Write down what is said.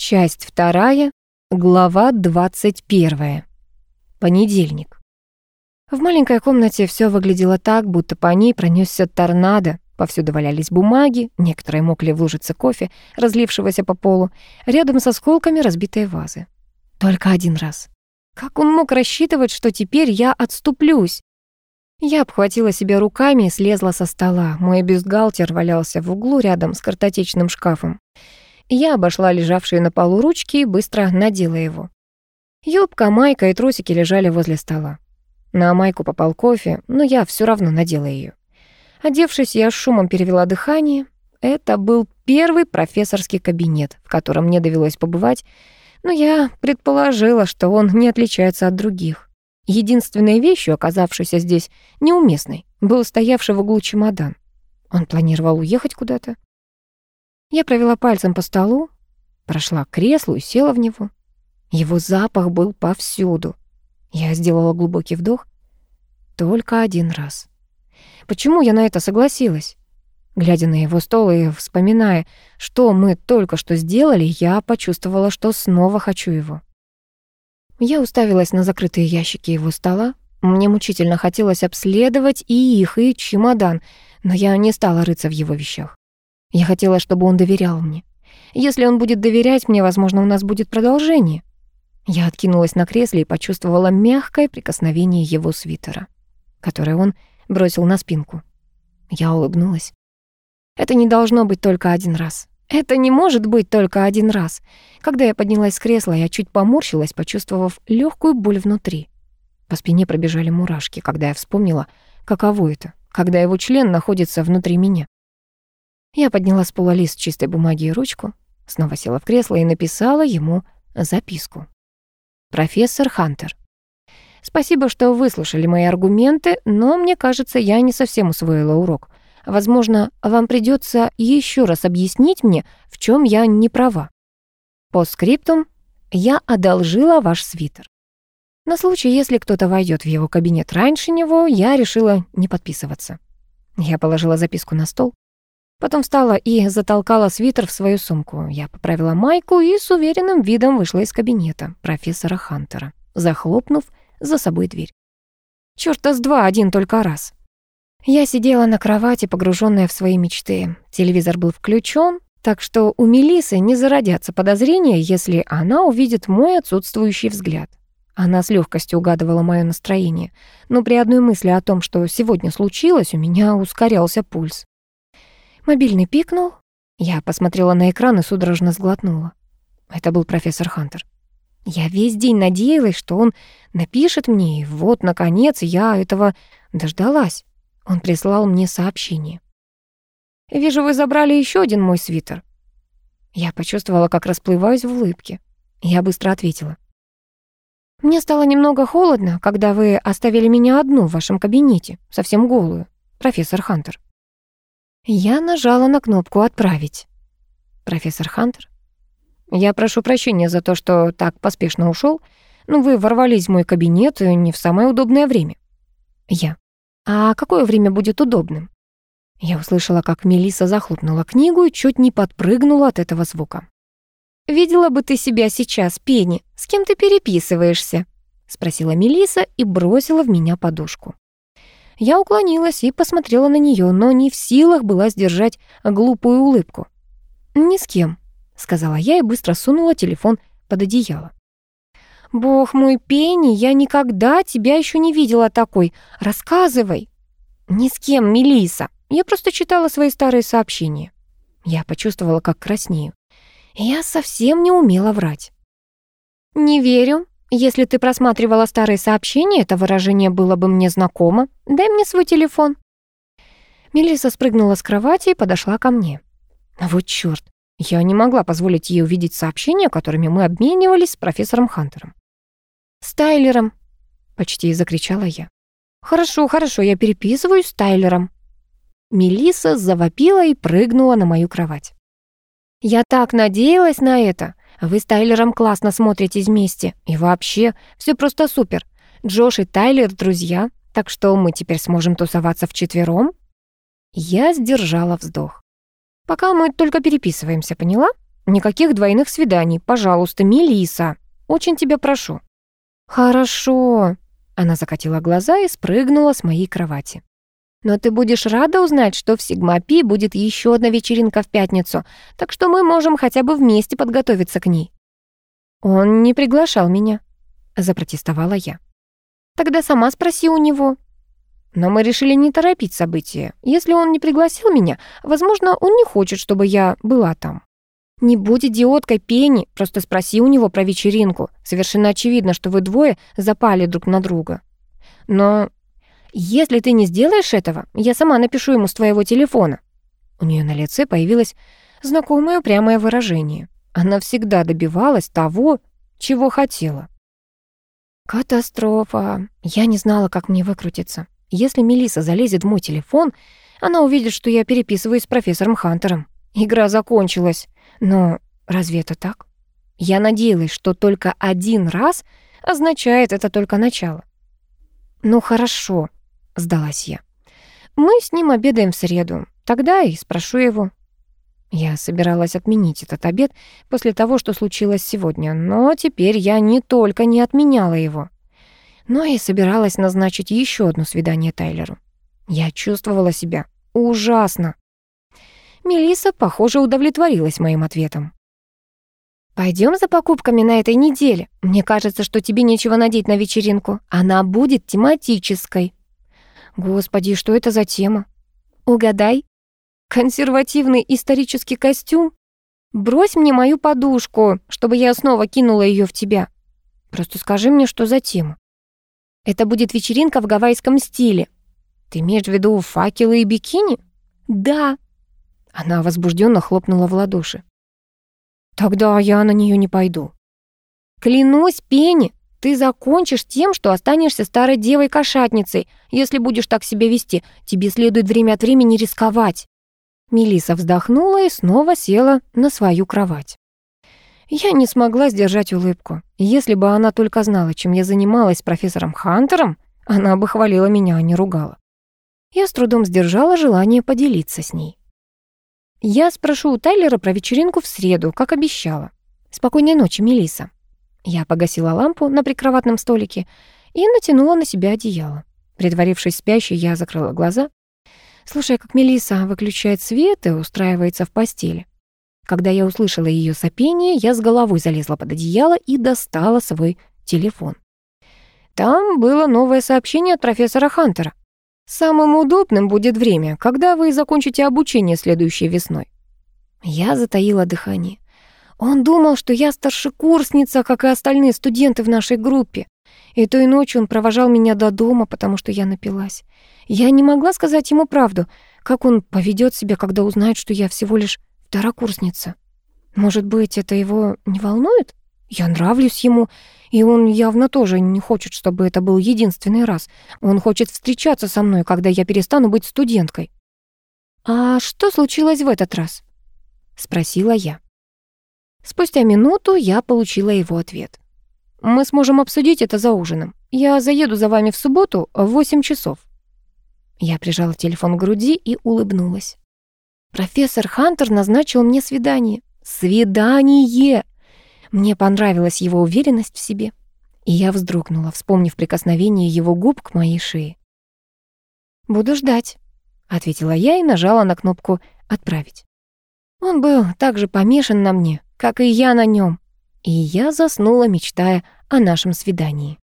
Часть вторая, глава 21. Понедельник. В маленькой комнате все выглядело так, будто по ней пронесся торнадо. Повсюду валялись бумаги, некоторые мокли в лужице кофе, разлившегося по полу, рядом с осколками разбитой вазы. Только один раз. Как он мог рассчитывать, что теперь я отступлюсь? Я обхватила себя руками и слезла со стола. Мой бюстгальтер валялся в углу рядом с картотечным шкафом. Я обошла лежавшие на полу ручки и быстро надела его. Юбка, майка и трусики лежали возле стола. На майку попал кофе, но я все равно надела ее. Одевшись, я шумом перевела дыхание. Это был первый профессорский кабинет, в котором мне довелось побывать, но я предположила, что он не отличается от других. Единственной вещью, оказавшейся здесь неуместной, был стоявший в углу чемодан. Он планировал уехать куда-то. Я провела пальцем по столу, прошла к креслу и села в него. Его запах был повсюду. Я сделала глубокий вдох. Только один раз. Почему я на это согласилась? Глядя на его стол и вспоминая, что мы только что сделали, я почувствовала, что снова хочу его. Я уставилась на закрытые ящики его стола. Мне мучительно хотелось обследовать и их, и чемодан, но я не стала рыться в его вещах. Я хотела, чтобы он доверял мне. Если он будет доверять мне, возможно, у нас будет продолжение. Я откинулась на кресле и почувствовала мягкое прикосновение его свитера, которое он бросил на спинку. Я улыбнулась. Это не должно быть только один раз. Это не может быть только один раз. Когда я поднялась с кресла, я чуть поморщилась, почувствовав легкую боль внутри. По спине пробежали мурашки, когда я вспомнила, каково это, когда его член находится внутри меня. Я подняла с пола лист чистой бумаги и ручку, снова села в кресло и написала ему записку. «Профессор Хантер, спасибо, что выслушали мои аргументы, но мне кажется, я не совсем усвоила урок. Возможно, вам придется еще раз объяснить мне, в чем я не права. По скриптум я одолжила ваш свитер. На случай, если кто-то войдет в его кабинет раньше него, я решила не подписываться. Я положила записку на стол. Потом встала и затолкала свитер в свою сумку. Я поправила майку и с уверенным видом вышла из кабинета профессора Хантера, захлопнув за собой дверь. Чёрта с два один только раз. Я сидела на кровати, погруженная в свои мечты. Телевизор был включен, так что у Мелисы не зародятся подозрения, если она увидит мой отсутствующий взгляд. Она с легкостью угадывала мое настроение, но при одной мысли о том, что сегодня случилось, у меня ускорялся пульс. Мобильный пикнул. Я посмотрела на экран и судорожно сглотнула. Это был профессор Хантер. Я весь день надеялась, что он напишет мне, и вот, наконец, я этого дождалась. Он прислал мне сообщение. «Вижу, вы забрали еще один мой свитер». Я почувствовала, как расплываюсь в улыбке. Я быстро ответила. «Мне стало немного холодно, когда вы оставили меня одну в вашем кабинете, совсем голую, профессор Хантер». Я нажала на кнопку «Отправить». «Профессор Хантер?» «Я прошу прощения за то, что так поспешно ушел, но вы ворвались в мой кабинет не в самое удобное время». «Я». «А какое время будет удобным?» Я услышала, как Мелиса захлопнула книгу и чуть не подпрыгнула от этого звука. «Видела бы ты себя сейчас, Пенни, с кем ты переписываешься?» — спросила Мелиса и бросила в меня подушку. Я уклонилась и посмотрела на нее, но не в силах была сдержать глупую улыбку. «Ни с кем», — сказала я и быстро сунула телефон под одеяло. «Бог мой, Пенни, я никогда тебя еще не видела такой. Рассказывай». «Ни с кем, Мелиса. Я просто читала свои старые сообщения». Я почувствовала, как краснею. Я совсем не умела врать. «Не верю. Если ты просматривала старые сообщения, это выражение было бы мне знакомо. Дай мне свой телефон». Мелиса спрыгнула с кровати и подошла ко мне. Вот чёрт, я не могла позволить ей увидеть сообщения, которыми мы обменивались с профессором Хантером. «С Тайлером!» — почти закричала я. «Хорошо, хорошо, я переписываюсь с Тайлером». Мелиса завопила и прыгнула на мою кровать. «Я так надеялась на это. Вы с Тайлером классно смотритесь вместе. И вообще, все просто супер. Джош и Тайлер — друзья, так что мы теперь сможем тусоваться вчетвером?» Я сдержала вздох. «Пока мы только переписываемся, поняла? Никаких двойных свиданий, пожалуйста, Мелиса. Очень тебя прошу». «Хорошо», — она закатила глаза и спрыгнула с моей кровати. «Но ты будешь рада узнать, что в Сигмапи будет еще одна вечеринка в пятницу, так что мы можем хотя бы вместе подготовиться к ней». «Он не приглашал меня», — запротестовала я. «Тогда сама спроси у него». Но мы решили не торопить события. Если он не пригласил меня, возможно, он не хочет, чтобы я была там. «Не будь идиоткой, Пенни, просто спроси у него про вечеринку. Совершенно очевидно, что вы двое запали друг на друга. Но если ты не сделаешь этого, я сама напишу ему с твоего телефона». У нее на лице появилось знакомое упрямое выражение. Она всегда добивалась того, чего хотела. Катастрофа. Я не знала, как мне выкрутиться. Если Мелиса залезет в мой телефон, она увидит, что я переписываюсь с профессором Хантером. Игра закончилась. Но разве это так? Я надеялась, что только один раз означает это только начало. «Ну хорошо», — сдалась я. «Мы с ним обедаем в среду. Тогда и спрошу его». Я собиралась отменить этот обед после того, что случилось сегодня, но теперь я не только не отменяла его, но и собиралась назначить еще одно свидание Тайлеру. Я чувствовала себя ужасно. Мелиса, похоже, удовлетворилась моим ответом. Пойдем за покупками на этой неделе. Мне кажется, что тебе нечего надеть на вечеринку. Она будет тематической. Господи, что это за тема? Угадай. Консервативный исторический костюм? Брось мне мою подушку, чтобы я снова кинула ее в тебя. Просто скажи мне, что за тема. Это будет вечеринка в гавайском стиле. Ты имеешь в виду факелы и бикини? Да, она возбужденно хлопнула в ладоши. «Тогда я на нее не пойду». «Клянусь, Пенни, ты закончишь тем, что останешься старой девой-кошатницей. Если будешь так себя вести, тебе следует время от времени рисковать». Мелиса вздохнула и снова села на свою кровать. Я не смогла сдержать улыбку. Если бы она только знала, чем я занималась с профессором Хантером, она бы хвалила меня, а не ругала. Я с трудом сдержала желание поделиться с ней. Я спрошу у Тайлера про вечеринку в среду, как обещала. Спокойной ночи, Мелиса. Я погасила лампу на прикроватном столике и натянула на себя одеяло. Притворившись спящей, я закрыла глаза, слушая, как Мелиса выключает свет и устраивается в постели. Когда я услышала ее сопение, я с головой залезла под одеяло и достала свой телефон. Там было новое сообщение от профессора Хантера. Самым удобным будет время, когда вы закончите обучение следующей весной. Я затаила дыхание. Он думал, что я старшекурсница, как и остальные студенты в нашей группе. И той ночью он провожал меня до дома, потому что я напилась. Я не могла сказать ему правду, как он поведет себя, когда узнает, что я всего лишь второкурсница. Может быть, это его не волнует? Я нравлюсь ему, и он явно тоже не хочет, чтобы это был единственный раз. Он хочет встречаться со мной, когда я перестану быть студенткой. «А что случилось в этот раз?» — спросила я. Спустя минуту я получила его ответ. «Мы сможем обсудить это за ужином. Я заеду за вами в субботу в восемь часов». Я прижала телефон к груди и улыбнулась. Профессор Хантер назначил мне свидание. Свидание! Мне понравилась его уверенность в себе, и я вздрогнула, вспомнив прикосновение его губ к моей шее. «Буду ждать», — ответила я и нажала на кнопку «Отправить». Он был так же помешан на мне, как и я на нем, и я заснула, мечтая о нашем свидании.